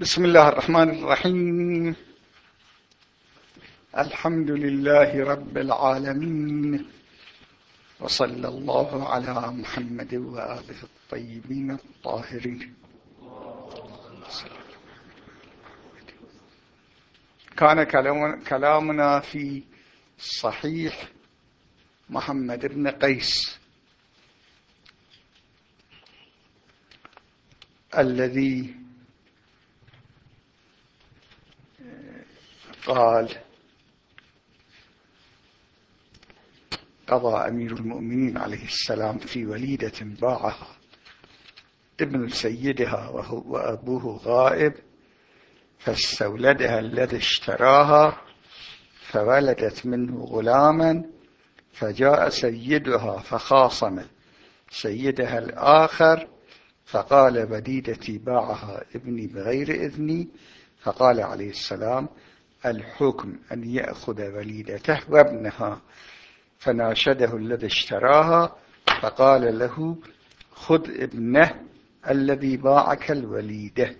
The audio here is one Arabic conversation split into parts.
بسم الله الرحمن الرحيم. الحمد لله رب العالمين. وصلى الله على محمد وآله الطيبين الطاهرين. كان كلامنا في صحيح محمد بن قيس. الذي قال قضى أمير المؤمنين عليه السلام في وليدة باعها ابن سيدها وأبوه غائب فاستولدها الذي اشتراها فولدت منه غلاما فجاء سيدها فخاصم سيدها الآخر فقال بديدتي باعها ابني بغير إذني فقال عليه السلام الحكم أن يأخذ وليدته وابنها فناشده الذي اشتراها فقال له خذ ابنه الذي باعك الوليدة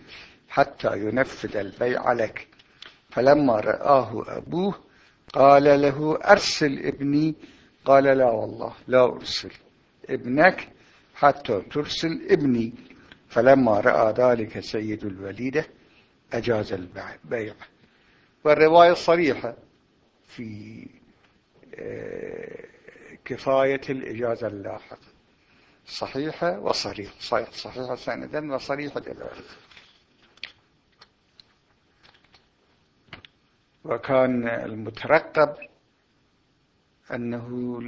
حتى ينفذ البيع لك. فلما رآه أبوه قال له أرسل ابني. قال لا والله لا أرسل ابنك حتى ترسل ابني. فلما رأى ذلك سيد الوليدة أجاز البيع. والرواية الصريحة في آه، كفاية الإجازة اللاحقة. صحيحة وصريحة. صحيحة سندا وصريحة دلالة وكان المترقب أنه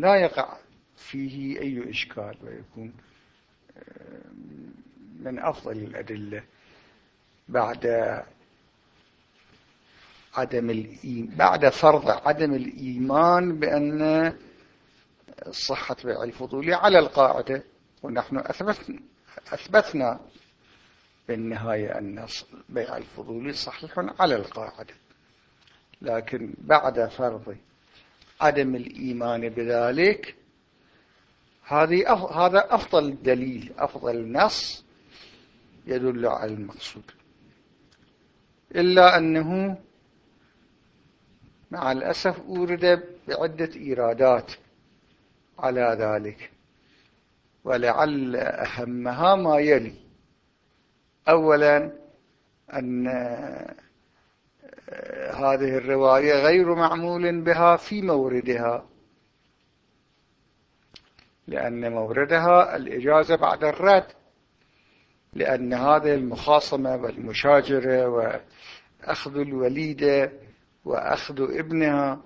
لا يقع فيه أي إشكال ويكون آه، من أفضل الأدلة بعد عدم الإيمان بعد فرض عدم الإيمان بأن صحة بيع الفضولي على القاعدة. ونحن أثبتنا, أثبتنا بالنهاية أن بيع الفضولي صحيح على القاعدة. لكن بعد فرض عدم الإيمان بذلك هذه هذا أفضل دليل أفضل نص يدل على المقصود. إلا أنه مع الأسف أورد بعدة إيرادات على ذلك. ولعل أهمها ما يلي. أولا أن هذه الرواية غير معمول بها في موردها. لأن موردها الإجازة بعد الرد. لأن هذه المخاصمة والمشاجرة وأخذ الوليدة وأخذ ابنها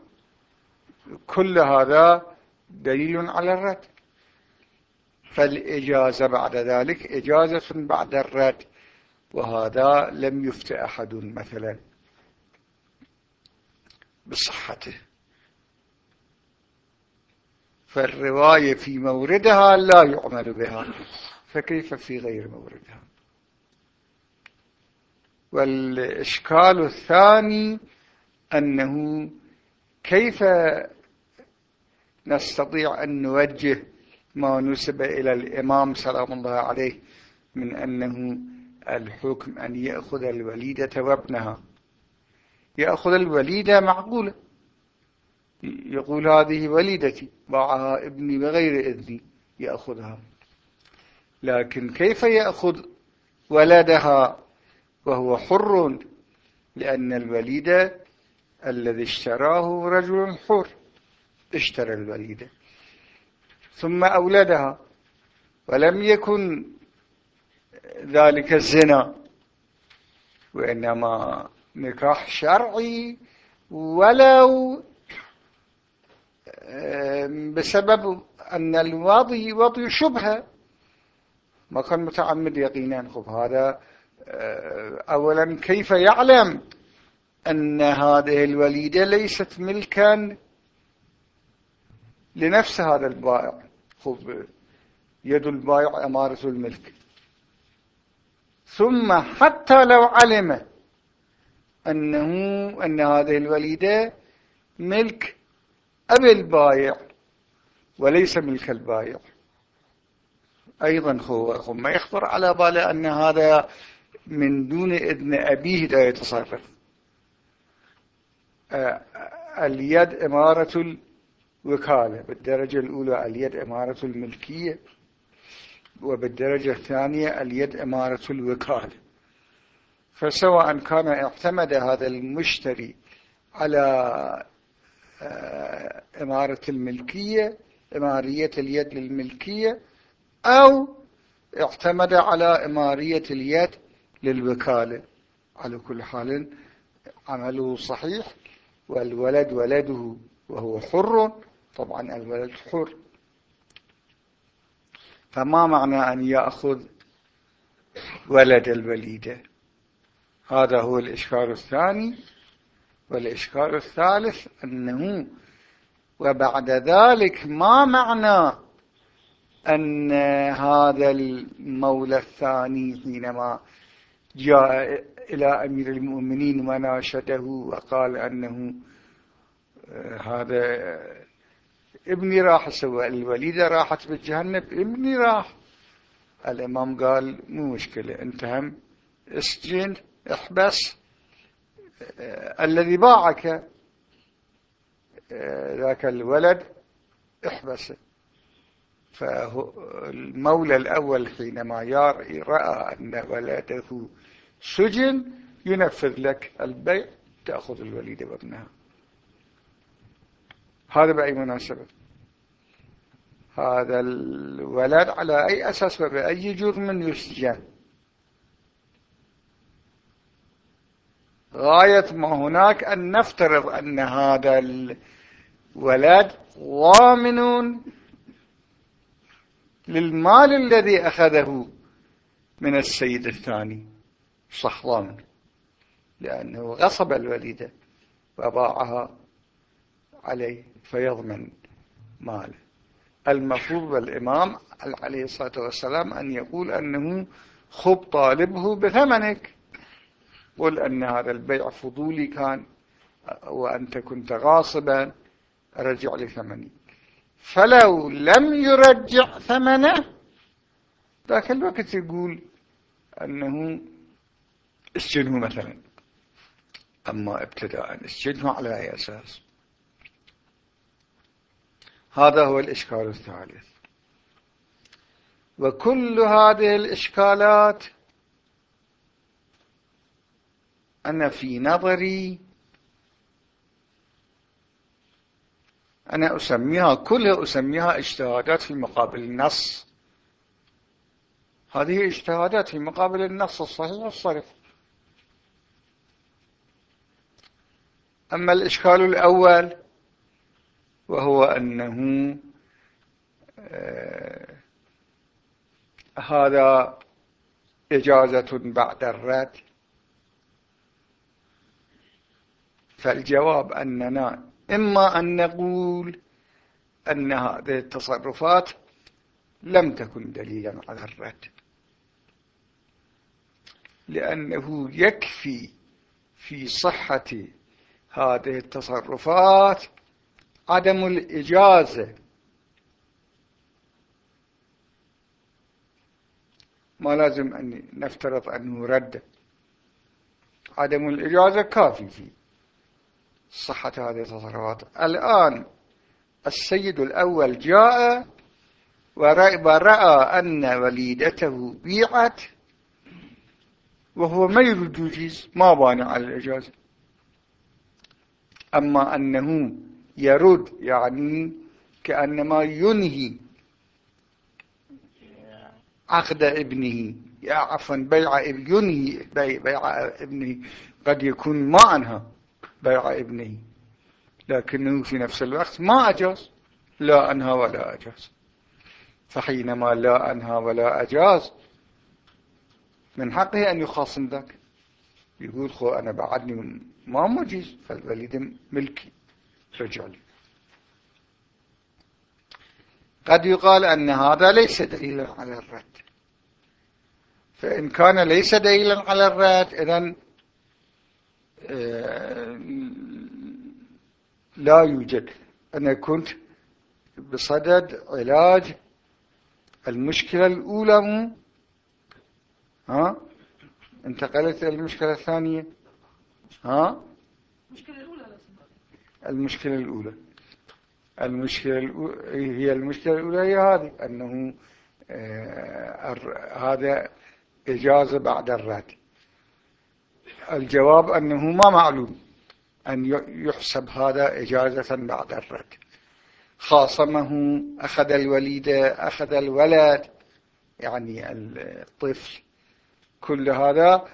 كل هذا دليل على الرد. فالإجازة بعد ذلك إجازة بعد الرد وهذا لم يفت أحد مثلا بصحته. فالرواية في موردها لا يعمل بها فكيف في غير موردها؟ والإشكال الثاني أنه كيف نستطيع أن نوجه ما نسب إلى الإمام سلام الله عليه من أنه الحكم أن يأخذ الوليدة وابنها. يأخذ الوليدة معقولة. يقول هذه وليدتي باعها ابني بغير إذني يأخذها. لكن كيف يأخذ ولدها وهو حر؟ لأن الوليدة الذي اشتراه رجل حر اشترى الوليدة ثم أولدها ولم يكن ذلك الزنا وإنما نكاح شرعي ولو بسبب أن الواضي وضي شبهة. ما كان متعمد يقينا خب هذا أولا كيف يعلم؟ أن هذه الوليدة ليست ملكا لنفس هذا البائع. يد البائع أمارة الملك. ثم حتى لو علم أنه أن هذه الوليدة ملك أبي البائع وليس ملك البائع. أيضا هو ما يخطر على باله أن هذا من دون إذن أبيه لا يتصرف. اليد إمارة الوكالة بالدرجة الأولى اليد إمارة الملكية وبالدرجة الثانية اليد إمارة الوكالة. فسواء كان اعتمد هذا المشتري على آه، إمارة الملكية إمارية اليد للملكية أو اعتمد على إمارية اليد للوكالة. على كل حال عمله صحيح. والولد ولده وهو حر طبعا الولد حر. فما معنى أن يأخذ ولد الوليدة؟ هذا هو الإشكال الثاني. والإشكال الثالث أنه وبعد ذلك ما معنى أن هذا المولى الثاني حينما جاء إلى أمير المؤمنين وناشده وقال أنه آه، هذا ابني راح سوى الوليدة راحت بالجهنم ابني راح. الإمام قال مو مشكلة انت هم اسجن احبس آه، الذي باعك آه، ذاك الولد احبسه. فالمولى الأول حينما رأى أن ولده سجن ينفذ لك البيع تأخذ الوليدة وابنها. هذا بأي مناسبة؟ هذا الولد على أي أساس وبأي جرم يسجن. غاية ما هناك أن نفترض أن هذا الولد ضامن للمال الذي أخذه من السيد الثاني. صح ضامن. لأنه غصب الوليدة وباعها عليه فيضمن ماله. المفروض بالإمام عليه الصلاة والسلام أن يقول أنه خب طالبه بثمنك. قل أن هذا البيع فضولي كان وأنت كنت غاصبا رجع لثمني فلو لم يرجع ثمنه ذاك الوقت يقول أنه اسجنه مثلا. أما ابتداء اسجنه على أي أساس. هذا هو الإشكال الثالث. وكل هذه الإشكالات أنا في نظري أنا أسميها كلها أسميها اجتهادات في مقابل النص. هذه اجتهادات في مقابل النص الصحيح الصرف أما الإشكال الأول وهو أنه آه هذا إجازة بعد الرد. فالجواب أننا إما أن نقول أن هذه التصرفات لم تكن دليلا على الرد لأنه يكفي في صحة هذه التصرفات عدم الإجازة. ما لازم أن نفترض أنه رد. عدم الإجازة كافي فيه. صحة هذه التصرفات. الآن السيد الأول جاء ورأى أن وليدته بيعت وهو ما يريد يجيز ما بانع على الإجازة. أما أنه يرد يعني كأنما ينهي عقد ابنه. عفوا بيع ينهي بيع ابنه. قد يكون ما أنهى بيع ابنه. لكنه في نفس الوقت ما أجاز. لا أنهى ولا أجاز. فحينما لا أنهى ولا أجاز من حقه أن يخاصم ذاك. يقول خو أنا بعدني ما مجيز فالوليد ملكي. رجع لي قد يقال أن هذا ليس دليلا على الرد. فإن كان ليس دليلا على الرد إذن آه، لا يوجد. أنا كنت بصدد علاج المشكلة الأولى ها؟ انتقلت إلى المشكلة الثانية. ها؟ المشكلة الأولى المشكلة الأولى. المشكلة الأولى هي المشكلة الأولى هي هذه أنه آه هذا إجازة بعد الرد الجواب أنه ما معلوم أن يحسب هذا إجازة بعد الرد خاصمه أخذ الوليدة أخذ الولد يعني الطفل. كل هذا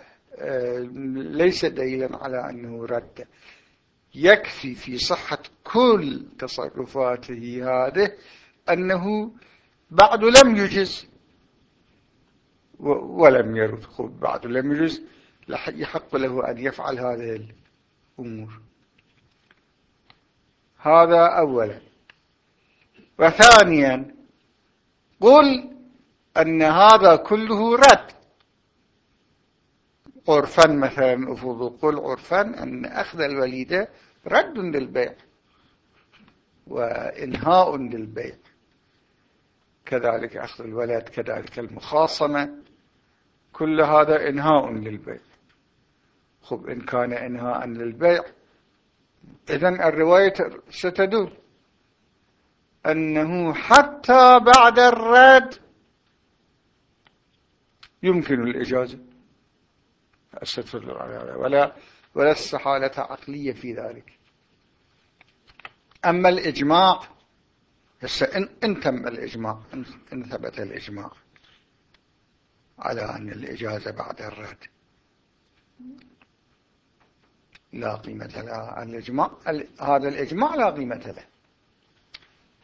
ليس دليلا على أنه رد. يكفي في صحة كل تصرفاته هذه أنه بعد لم يجز ولم يرد. بعد لم يجز يحق له أن يفعل هذه الأمور. هذا أولا. وثانيا قل أن هذا كله رد. عرفا مثلا أفضل قل عرفا أن أخذ الوليدة رد للبيع وإنهاء للبيع. كذلك أخذ الولد كذلك المخاصمة كل هذا إنهاء للبيع. خب إن كان إنهاء للبيع إذن الرواية ستدل أنه حتى بعد الرد يمكن الإجازة. ولا ولا استحالة عقلية في ذلك. أما الإجماع إن, إن تم الإجماع إن ثبت الإجماع على أن الإجازة بعد الرد. لا قيمة لها. الإجماع هذا الإجماع لا قيمة له.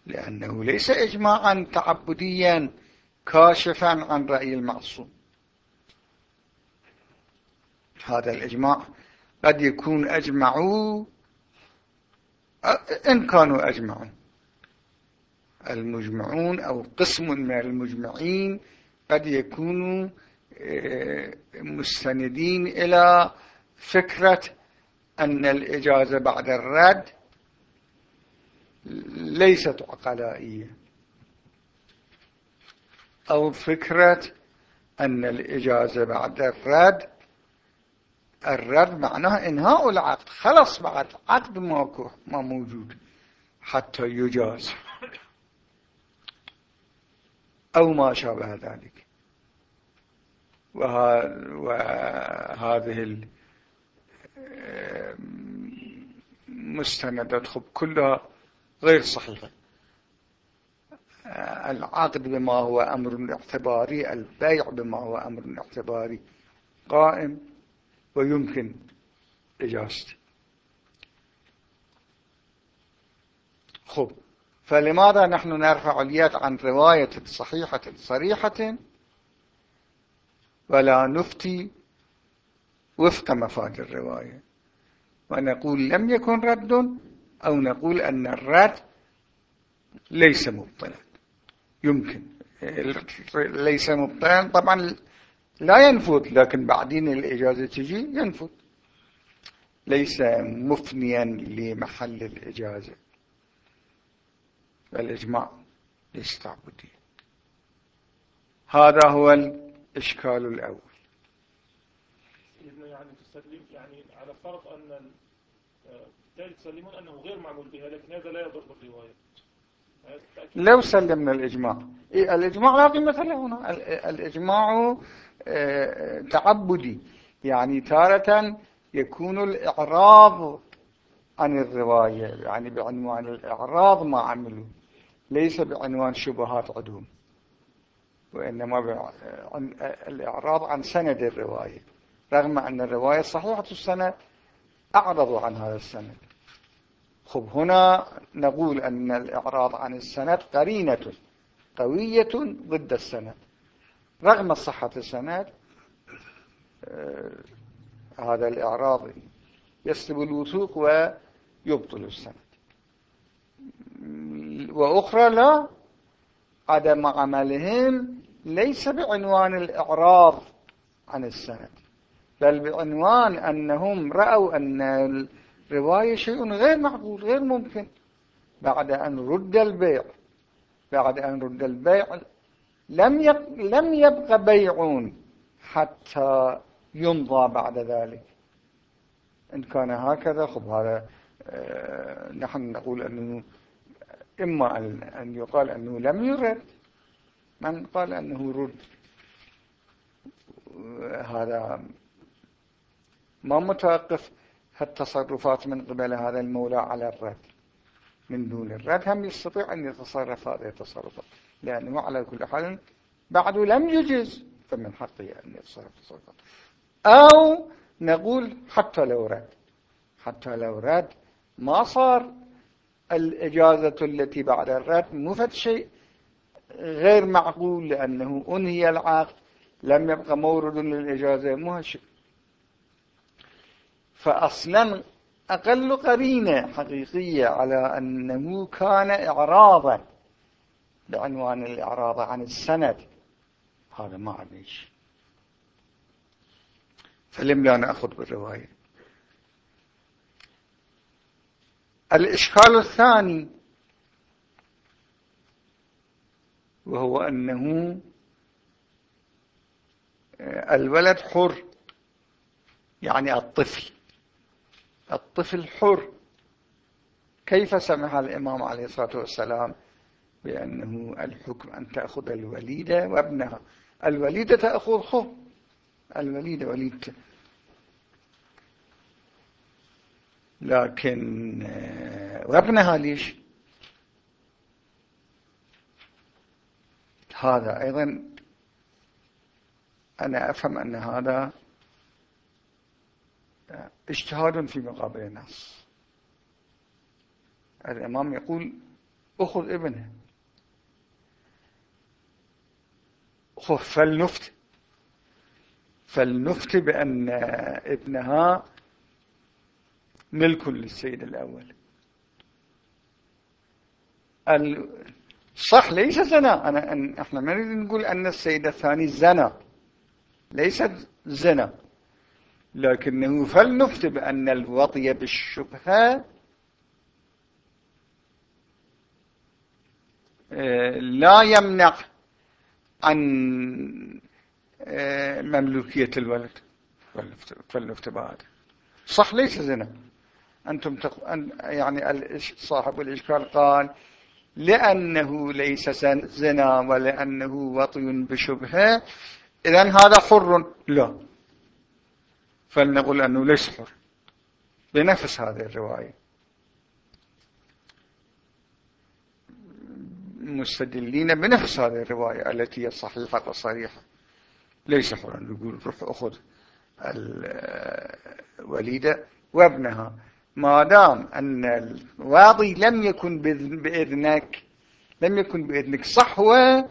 لأنه ليس إجماعا تعبديا كاشفا عن رأي المعصوم. هذا الإجماع. قد يكون أجمعوا إن كانوا أجمعوا. المجمعون أو قسم من المجمعين قد يكونوا آه، مستندين إلى فكرة أن الإجازة بعد الرد ليست عقلائية. أو فكرة أن الإجازة بعد الرد الرد معناه إنهاء العقد خلص بعد عقد ماكو ما موجود حتى يجاز. أو ما شابه ذلك. وهذه المستندات خب كلها غير صحيحة. العقد بما هو أمر اعتباري البيع بما هو أمر اعتباري قائم. ويمكن إجازته خب فلماذا نحن نرفع اليد عن رواية صحيحة صريحة ولا نفتي وفق مفاد الرواية؟ ونقول لم يكن رد أو نقول أن الرد ليس مبطلا. يمكن ليس مبطلا. طبعا لا ينفذ لكن بعدين الإجازة تجي ينفذ ليس مفنيا لمحل الإجازة. الإجماع ليس تعبدي هذا هو الإشكال الأول. يعني تستدلم يعني على فرض أن تسلمون أنه غير معمول بها لكن هذا لا يضر بالرواية. لو سلمنا الإجماع. إيه الإجماع لا قيمة له هنا. الإجماع آه، تعبدي يعني تارة يكون الإعراض عن الرواية يعني بعنوان الإعراض ما عملوا ليس بعنوان شبهات عندهم وإنما الإعراض عن سند الرواية رغم أن الرواية صحيحة السند أعرضوا عن هذا السند. خب هنا نقول أن الإعراض عن السند قرينة قوية ضد السند. رغم صحة السند آه هذا الإعراض يسلب الوثوق ويبطل السند. وأخرى لا عدم عملهم ليس بعنوان الإعراض عن السند بل بعنوان أنهم رأوا أن الرواية شيء غير معقول غير ممكن. بعد أن رد البيع بعد أن رد البيع لم لم يبقى بيع حتى يمضى بعد ذلك. إن كان هكذا خب هذا آه، نحن نقول أنه إما أن يقال أنه لم يرد. من قال أنه رد؟ هذا ما متوقف. التصرفات من قبل هذا المولى على الرد. من دون الرد هم يستطيع أن يتصرف هذه التصرفات. لأنه على كل حال بعد لم يجز فمن حقه أن يتصرف تصرفات أو نقول حتى لو رد. حتى لو رد ما صار. الإجازة التي بعد الرد مفت شيء غير معقول لأنه أنهي العقد لم يبقى مورد للإجازة مو فأصلا أقل قرينة حقيقية على أنه كان إعراضا. بعنوان الإعراض عن السند. هذا ما عنديش فلم لا نأخذ بالرواية. الإشكال الثاني وهو أنه الولد حر يعني الطفل. الطفل حر. كيف سمح الإمام عليه الصلاة والسلام؟ بأنه الحكم أن تأخذ الوليدة وابنها. الوليدة تأخذ خو الوليدة وليدة لكن وابنها ليش؟ هذا أيضا أنا أفهم أن هذا اجتهاد في مقابل النص الإمام يقول أخذ ابنه. فلنفت. فلنفت بأن ابنها ملك للسيد الأول. صح ليس زنا. أنا إحنا ما نريد نقول أن السيد الثاني زنا. ليست زنا. لكنه فلنفت بأن الوطي بالشبهة آه، لا يمنع عن آه، مملوكية الولد فلنفت بعد صح ليس زنا؟ أنتم تق... يعني صاحب الإشكال قال لأنه ليس زنا ولأنه وطي بشبهة إذن هذا حر. لا. فلنقول أنه ليس حر. بنفس هذه الرواية. مستدلين بنفس هذه الرواية التي هي صحيحة وصريحة. ليس حرا نقول روح أخذ الوليدة وابنها. ما دام أن الواضي لم يكن بإذنك لم يكن بإذنك صح هو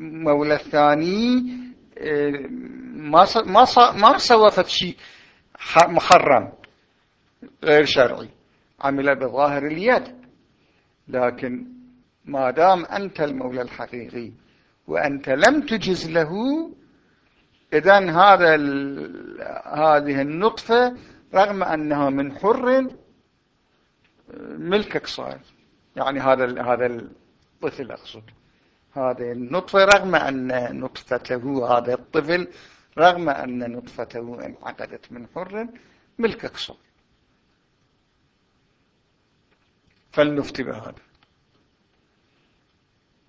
مولى الثاني ما ما ما سوى شيء محرم غير شرعي. عمل بظاهر اليد. لكن ما دام أنت المولى الحقيقي وأنت لم تجز له إذن هذا هذه النطفة رغم أنها من حر ملكك صار. يعني هذا هذا الطفل أقصد. هذه النطفة رغم أن نطفته هذا الطفل رغم أن نطفته انعقدت من حر ملكك صار. فلنفتي بهذا.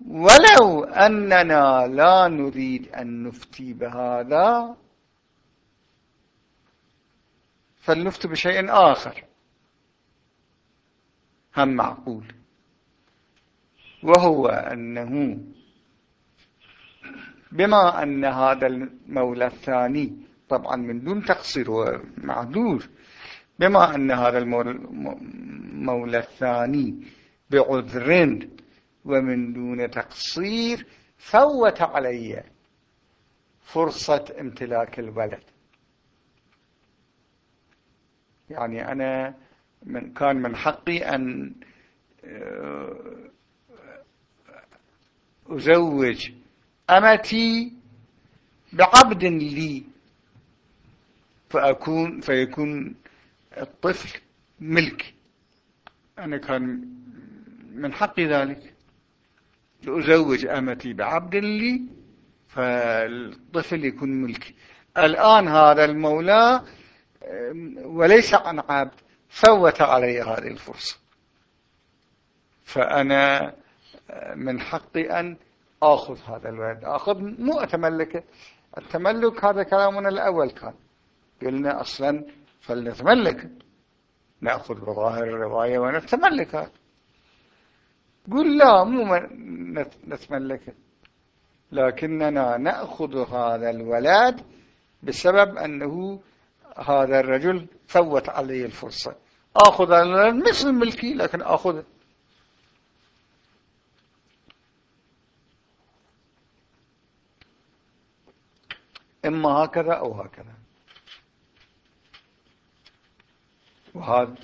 ولو أننا لا نريد أن نفتي بهذا فلنفت بشيء آخر. هم معقول. وهو أنه بما أن هذا المولى الثاني طبعا من دون تقصير ومعذور بما أن هذا المولى الثاني بعذر ومن دون تقصير فوت علي فرصة امتلاك الولد. يعني أنا من كان من حقي أن آه، أزوج أمتي بعبد لي فأكون فيكون الطفل ملك. أنا كان من حقي ذلك. لأزوج أمتي بعبد لي فالطفل يكون ملكي. الآن هذا المولى وليس عن عبد فوت علي هذه الفرصة. فأنا من حقي أن أخذ هذا الولد. أخذ مو أتملكه. التملك هذا كلامنا الأول كان. قلنا أصلا فلنتملك. نأخذ بظاهر الرواية ونتملكها قل لا مو نتملكه لكننا نأخذ هذا الولد بسبب أنه هذا الرجل فوت عليه الفرصة. أخذ الولد مثل ملكي لكن أخذه إما هكذا أو هكذا. وهذا.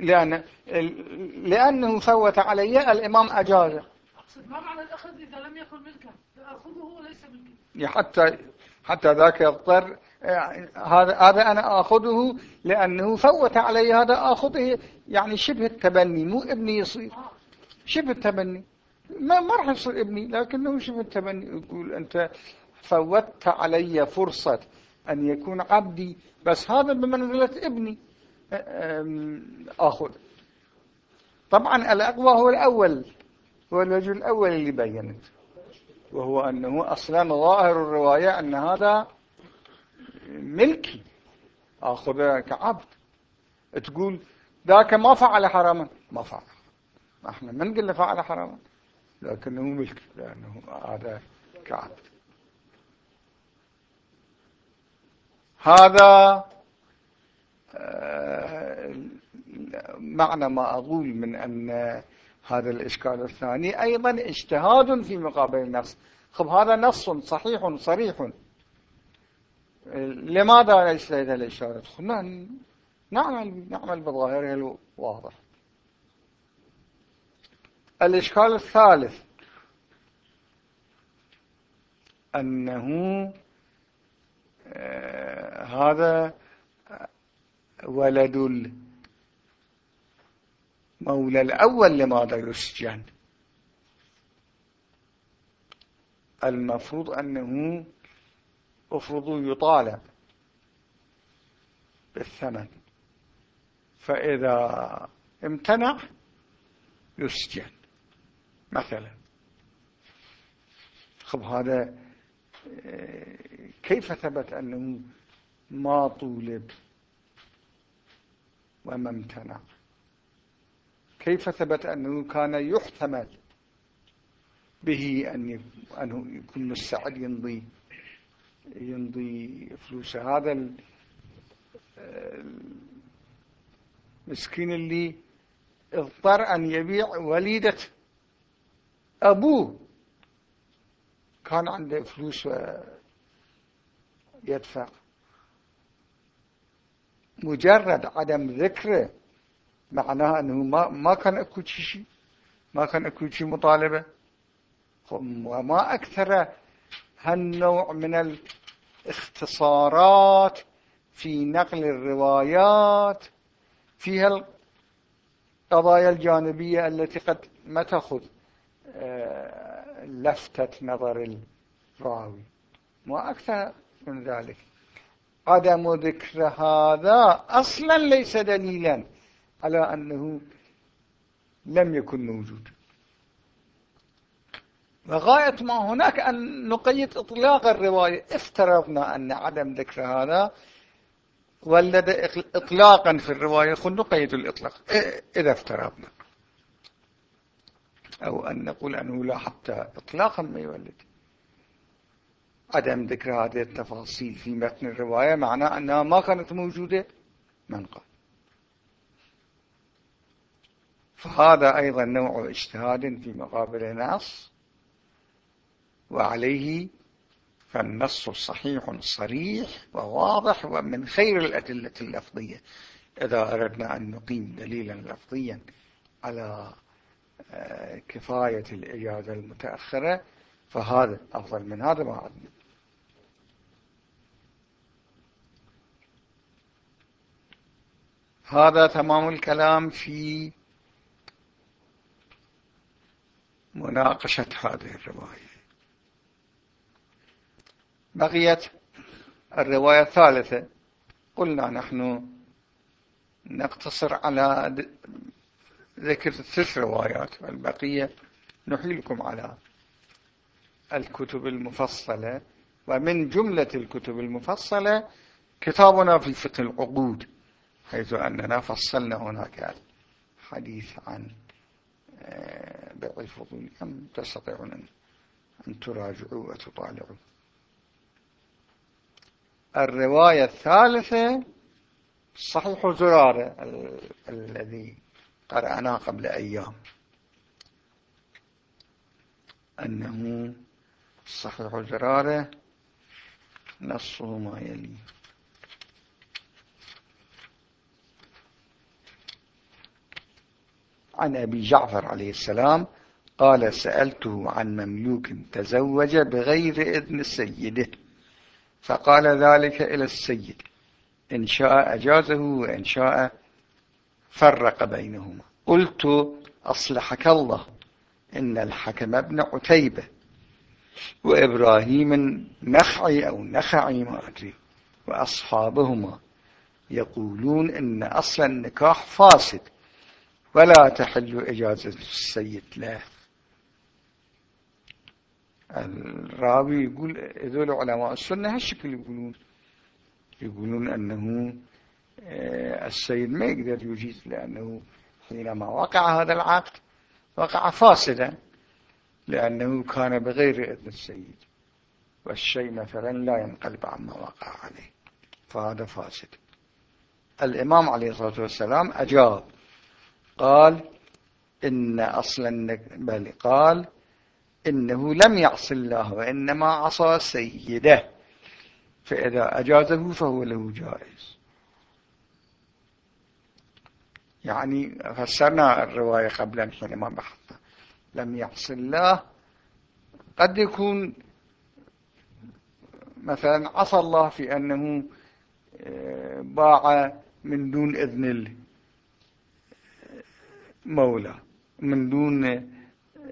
لأن لأنه فوت علي الإمام أجازه ما معنى الأخذ إذا لم يكن ملكا أخذه وليس ملكا حتى حتى ذاك يضطر هذا هذا أنا أخذه لأنه فوت علي هذا أخذه يعني شبه التبني مو ابني يصير. شبه التبني. ما ما راح يصير ابني لكنه شبه التبني. يقول أنت فوتت علي فرصة. أن يكون عبدي بس هذا بمنزلة ابني. أخذ. طبعا الأقوى هو الأول هو الوجه الأول اللي بينت. وهو أنه أصلا ظاهر الرواية أن هذا ملكي. أخذ كعبد. تقول ذاك ما فعل حراما. ما فعل. إحنا من قلنا فعل حراما؟ لكنه ملك لأنه هذا كعبد. هذا آه، معنى ما أقول من أن هذا الإشكال الثاني. أيضا اجتهاد في مقابل النص خب هذا نص صحيح صريح. لماذا ليس لدينا الإشارة؟ نعمل, نعمل بظاهره الواضح. الإشكال الثالث أنه هذا ولد المولى الأول لماذا يسجن؟ المفروض أنه أفرض يطالب بالثمن فإذا امتنع يسجن مثلا. خب هذا كيف ثبت أنه ما طولب وما امتنع؟ كيف ثبت أنه كان يحتمل به أن أنه يكون مستعد يمضي يمضي فلوسه؟ هذا المسكين اللي اضطر أن يبيع وليدة أبوه. كان عنده فلوس يدفع مجرد عدم ذكره معناه أنه ما, ما كان أكو شيء ما كان أكو شيء مطالبة. وما أكثر هالنوع من الاختصارات في نقل الروايات فيها القضايا الجانبية التي قد ما تأخذ آه، لفتة نظر الراوي. ما أكثر من ذلك. عدم ذكر هذا أصلا ليس دليلا على أنه لم يكن موجود. وغاية ما هناك أن نقيد إطلاق الرواية. افترضنا أن عدم ذكر هذا ولد إطلاقا في الرواية. خل نقيد الإطلاق. إذا افترضنا. أو أن نقول أنه لا حتى إطلاقا ما يولد. عدم ذكر هذه التفاصيل في متن الرواية معناه أنها ما كانت موجودة من قبل. فهذا أيضا نوع اجتهاد في مقابل النص وعليه فالنص صحيح صريح وواضح ومن خير الأدلة اللفظية. إذا أردنا أن نقيم دليلا لفظيا على كفاية الإجازة المتأخرة فهذا أفضل من هذا ما عندنا هذا تمام الكلام في مناقشة هذه الرواية. بقيت الرواية الثالثة. قلنا نحن نقتصر على ذكر ثلاث روايات والبقية نحيلكم على الكتب المفصلة. ومن جملة الكتب المفصلة كتابنا في فقه العقود حيث أننا فصلنا هناك حديث عن آه، بيع الفضول أم تستطيعون أن تراجعوا وتطالعوا. الرواية الثالثة صحيح زرارة الذي قرأناه قبل أيام أنه صحيح زرارة نصه ما يلي. عن أبي جعفر عليه السلام قال سألته عن مملوك تزوج بغير إذن سيده. فقال ذلك إلى السيد. إن شاء أجازه وإن شاء فرق بينهما. قلت أصلحك الله. إن الحكم ابن عتيبة. وإبراهيم النخعي أو نخعي ما أدري. وأصحابهما يقولون إن أصل النكاح فاسد. ولا تحل إجازة السيد له. الراوي يقول هذول علماء السنة هالشكل يقولون. يقولون أنه السيد ما يقدر يجيز لأنه حينما وقع هذا العقد وقع فاسدا لأنه كان بغير إذن السيد. والشيء مثلا لا ينقلب عما وقع عليه. فهذا فاسد. الإمام عليه الصلاة والسلام أجاب. قال إن أصلا بل قال إنه لم يعص الله وإنما عصى سيده. فإذا أجازه فهو له جائز. يعني فسرنا الرواية قبلا حينما بحثنا لم يعص الله قد يكون مثلا عصى الله في أنه آه، باع من دون إذن المولى من دون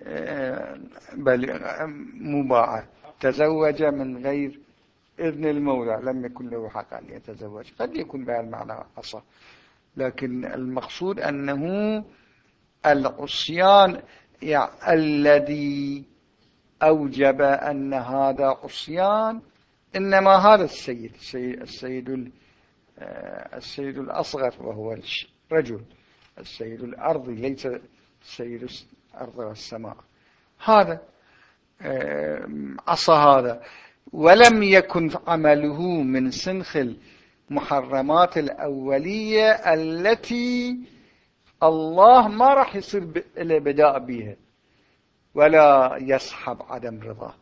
آه، بل مباعة. تزوج من غير إذن المولى. لم يكن له حق أن يتزوج. قد يكون بها المعنى أصح لكن المقصود أنه العصيان يعني الذي أوجب أن هذا عصيان إنما هذا السيد السيد, السيد, آه، السيد الأصغر وهو الرجل السيد الأرضي ليس سيد الأرض والسماء. هذا آه، عصى هذا. ولم يكن عمله من سنخ المحرمات الأولية التي الله ما راح يصير إلى بداء بها ولا يسحب عدم رضاه.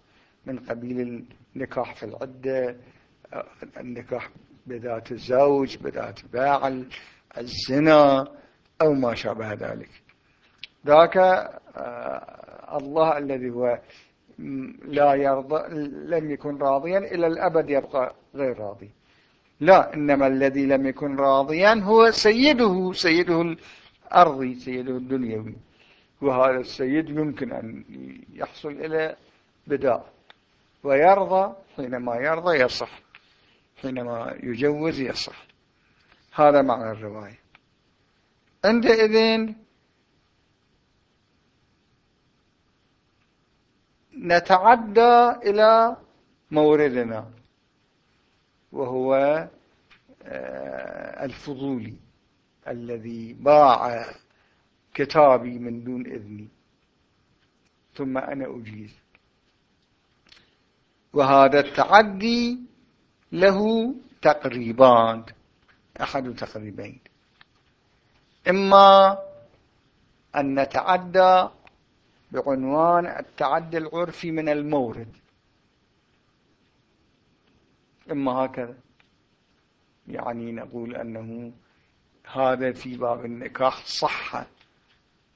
من قبيل النكاح في العدة النكاح بذات الزوج بذات باع الزنا أو ما شابه ذلك. ذاك آه، الله الذي هو لا يرضى لم يكن راضيا إلى الأبد يبقى غير راضي. لا إنما الذي لم يكن راضيا هو سيده سيده الأرضي سيده الدنيوي. وهذا السيد يمكن أن يحصل إلى بداء. ويرضى حينما يرضى يصح. حينما يجوز يصح. هذا معنى الرواية. عندئذ نتعدى إلى موردنا. وهو آه، الفضولي الذي باع كتابي من دون إذني ثم أنا أجيز. وهذا التعدي له تقريبان أحد تقريبين. إما أن نتعدى بعنوان التعدي العرفي من المورد. إما هكذا. يعني نقول أنه هذا في باب النكاح صح.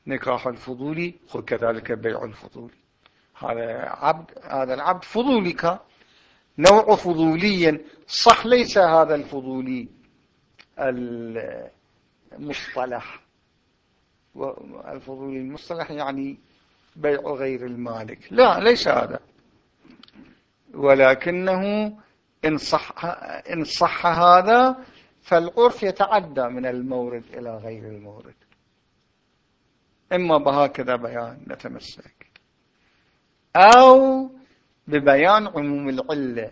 نكاح الفضولي وكذلك بيع الفضولي هذا عبد هذا العبد فضولي كان نوع فضولي صح ليس هذا الفضولي المصطلح. والفضولي المصطلح يعني بيع غير المالك. لا ليس هذا. ولكنه إن صح, إن صح هذا فالعرف يتعدى من المورد إلى غير المورد. إما بهكذا بيان نتمسك. أو ببيان عموم العلة.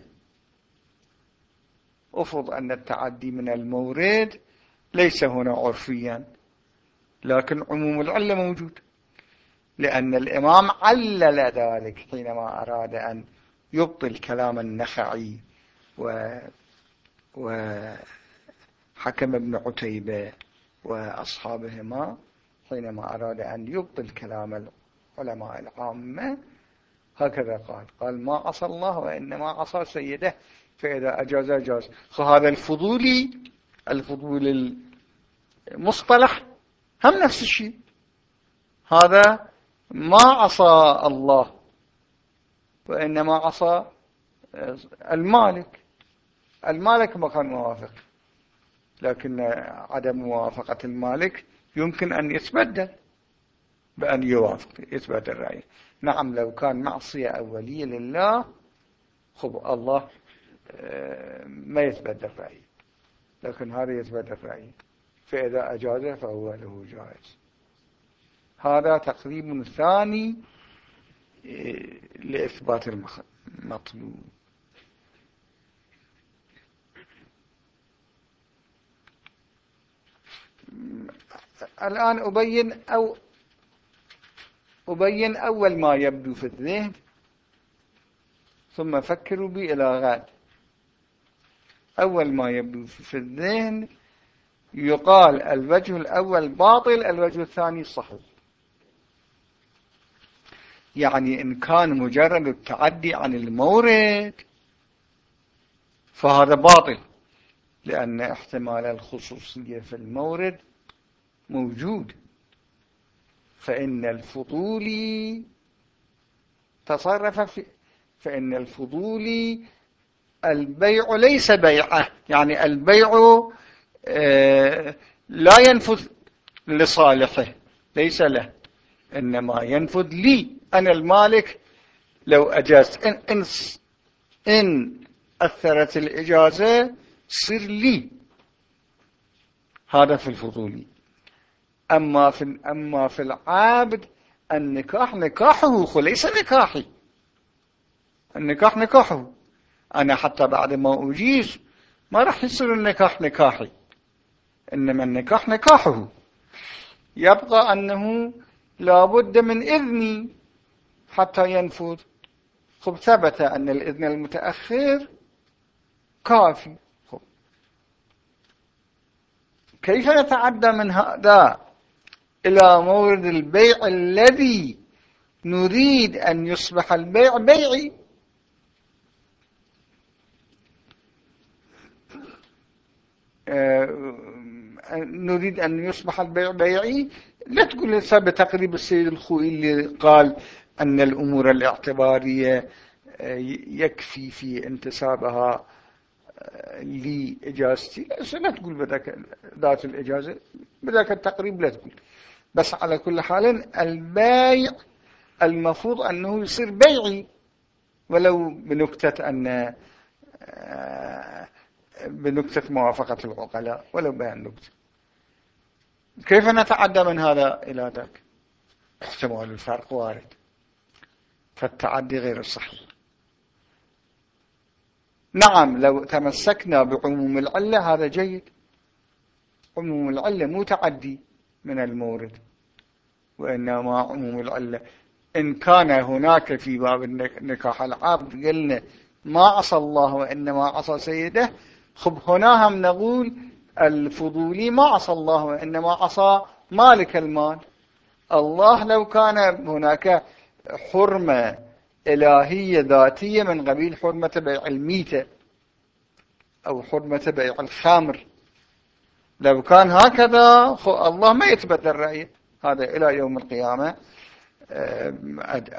أفرض أن التعدي من المورد ليس هنا عرفيا لكن عموم العلة موجود. لأن الإمام علل ذلك حينما أراد أن يبطل كلام النخعي. و وحكم ابن عتيبة وأصحابهما حينما أراد أن يبطل كلام العلماء العامة هكذا قال. قال ما عصى الله وإنما عصى سيده. فإذا أجاز أجاز. فهذا الفضولي الفضول المصطلح هم نفس الشيء. هذا ما عصى الله وإنما عصى المالك. المالك ما كان موافق لكن عدم موافقة المالك يمكن أن يتبدل بأن يوافق يتبدل رأيه. نعم لو كان معصية أولية لله خب الله آه، ما يتبدل رأيه. لكن هذا يتبدل رأيه. فإذا أجازه فهو له جائز. هذا تقريب ثاني آه، لإثبات المطلوب الآن أبين أو أبين أول ما يبدو في الذهن ثم فكروا بي إلى غد أول ما يبدو في الذهن يقال الوجه الأول باطل الوجه الثاني صحيح. يعني إن كان مجرد التعدي عن المورد فهذا باطل. لأن احتمال الخصوصية في المورد موجود. فإن الفضولي تصرف في فإن الفضولي البيع ليس بيعة. يعني البيع آه، لا ينفذ لصالحه ليس له. إنما ينفذ لي أنا المالك. لو أجازت إن, إن, إن أثرت الإجازة صير لي. هذا في الفضولي أما في, أما في العابد النكاح نكاحه ليس نكاحي. النكاح نكاحه. أنا حتى بعد ما أجيز ما راح يصير النكاح نكاحي. إنما النكاح نكاحه. يبقى أنه لابد من إذني حتى ينفذ. خب ثبت أن الإذن المتأخر كافي. كيف نتعدى من هذا إلى مورد البيع الذي نريد أن يصبح البيع بيعي؟ آه، نريد أن يصبح البيع بيعي؟ لا تقول لسه بتقريب السيد الخوئي اللي قال أن الأمور الاعتبارية آه، يكفي في انتسابها. آه، لإجازتي لا تقول بذاك ذات الإجازة بذاك التقريب لا تقول. بس على كل حال البايع المفروض أنه يصير بيعي. ولو بنكتة أن آه، بنكتة موافقة العقلاء ولو بأن نكتة كيف نتعدى من هذا إلى ذاك؟ احتمال الفرق وارد. فالتعدي غير الصحيح نعم لو تمسكنا بعموم العلة هذا جيد. عموم العلة مو تعدي من المورد وإنما عموم العلة إن كان هناك في باب النكاح العقد قلنا ما عصى الله وإنما عصى سيده. خب هنا هم نقول الفضولي ما عصى الله وإنما عصى مالك المال. الله لو كان هناك حرمة إلهية ذاتية من قبيل حرمة بيع الميتة أو حرمة بيع الخمر. لو كان هكذا الله ما يتبدل رأيه. هذا إلى يوم القيامة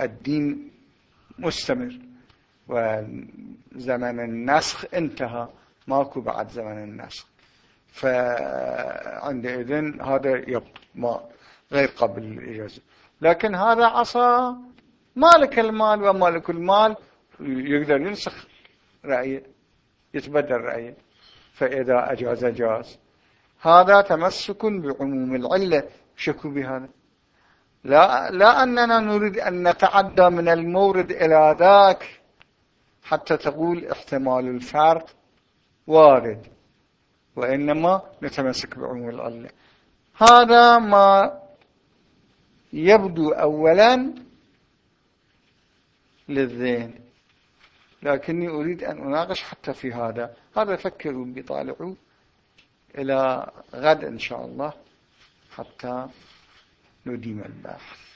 الدين مستمر. وزمن النسخ انتهى. ماكو بعد زمن النسخ. فعندئذ هذا يبطل ما غير قبل الإجازة لكن هذا عصى مالك المال ومالك المال يقدر ينسخ رأيه يتبدل رأيه فإذا أجاز جاز. هذا تمسك بعموم العلة شكوا بهذا؟ لا, لا أننا نريد أن نتعدى من المورد إلى ذاك حتى تقول احتمال الفرق وارد وإنما نتمسك بعموم العلة. هذا ما يبدو أولا للذهن. لكني أريد أن أناقش حتى في هذا. هذا فكروا بطالعوا إلى غد إن شاء الله حتى نديم البحث